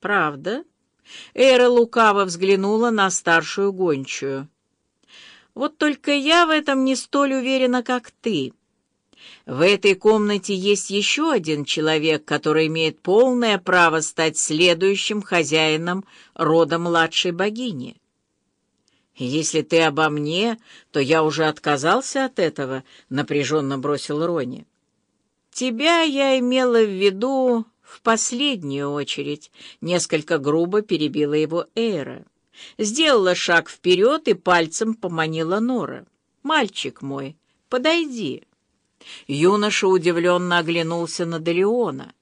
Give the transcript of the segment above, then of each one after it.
«Правда?» Эра лукаво взглянула на старшую гончую. «Вот только я в этом не столь уверена, как ты. В этой комнате есть еще один человек, который имеет полное право стать следующим хозяином рода младшей богини. «Если ты обо мне, то я уже отказался от этого», — напряженно бросил Рони. «Тебя я имела в виду в последнюю очередь», — несколько грубо перебила его Эйра. Сделала шаг вперед и пальцем поманила Нора. «Мальчик мой, подойди». Юноша удивленно оглянулся на Делеона.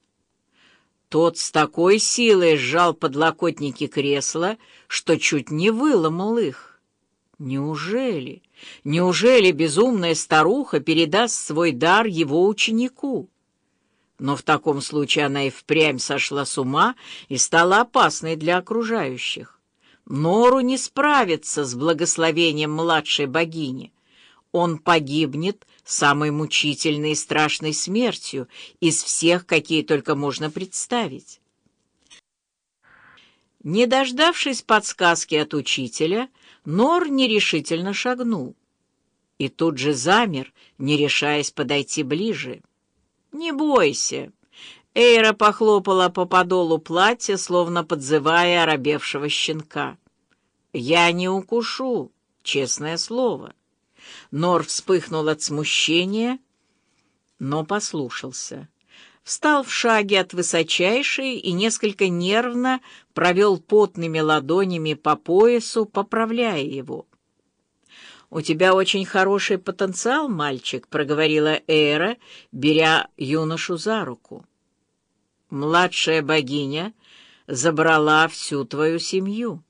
Тот с такой силой сжал подлокотники кресла, что чуть не выломал их. Неужели, неужели безумная старуха передаст свой дар его ученику? Но в таком случае она и впрямь сошла с ума и стала опасной для окружающих. Нору не справится с благословением младшей богини. Он погибнет самой мучительной и страшной смертью из всех, какие только можно представить. Не дождавшись подсказки от учителя, Нор нерешительно шагнул. И тут же замер, не решаясь подойти ближе. «Не бойся!» Эйра похлопала по подолу платья, словно подзывая оробевшего щенка. «Я не укушу, честное слово». Нор вспыхнул от смущения, но послушался. Встал в шаге от высочайшей и несколько нервно провел потными ладонями по поясу, поправляя его. «У тебя очень хороший потенциал, мальчик», — проговорила Эра, беря юношу за руку. «Младшая богиня забрала всю твою семью»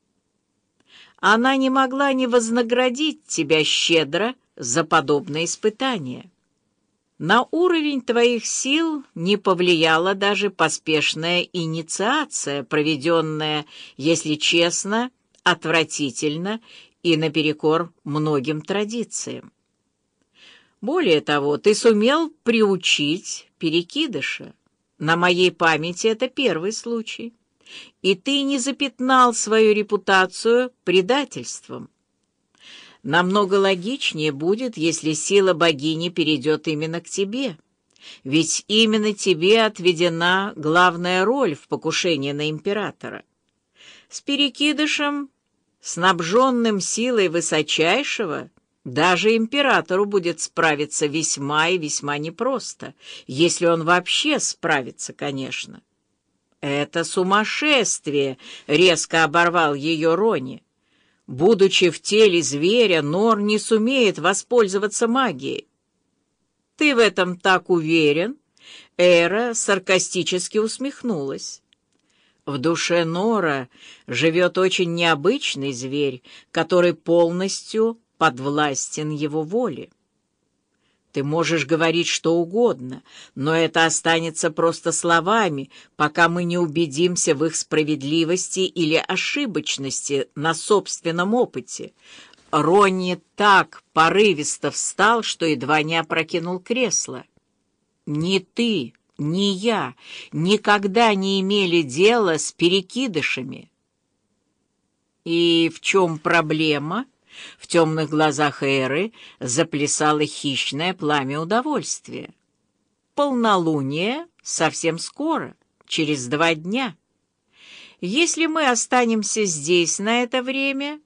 она не могла не вознаградить тебя щедро за подобное испытание. На уровень твоих сил не повлияла даже поспешная инициация, проведенная, если честно, отвратительно и наперекор многим традициям. Более того, ты сумел приучить перекидыша. На моей памяти это первый случай и ты не запятнал свою репутацию предательством. Намного логичнее будет, если сила богини перейдет именно к тебе, ведь именно тебе отведена главная роль в покушении на императора. С перекидышем, снабженным силой высочайшего, даже императору будет справиться весьма и весьма непросто, если он вообще справится, конечно. «Это сумасшествие!» — резко оборвал ее Рони. «Будучи в теле зверя, Нор не сумеет воспользоваться магией». «Ты в этом так уверен?» Эра саркастически усмехнулась. В душе Нора живет очень необычный зверь, который полностью подвластен его воле. Ты можешь говорить что угодно, но это останется просто словами, пока мы не убедимся в их справедливости или ошибочности на собственном опыте. Ронни так порывисто встал, что едва не опрокинул кресло. «Ни ты, ни я никогда не имели дела с перекидышами». «И в чем проблема?» В темных глазах Эры заплясало хищное пламя удовольствия. Полнолуние совсем скоро, через два дня. Если мы останемся здесь на это время,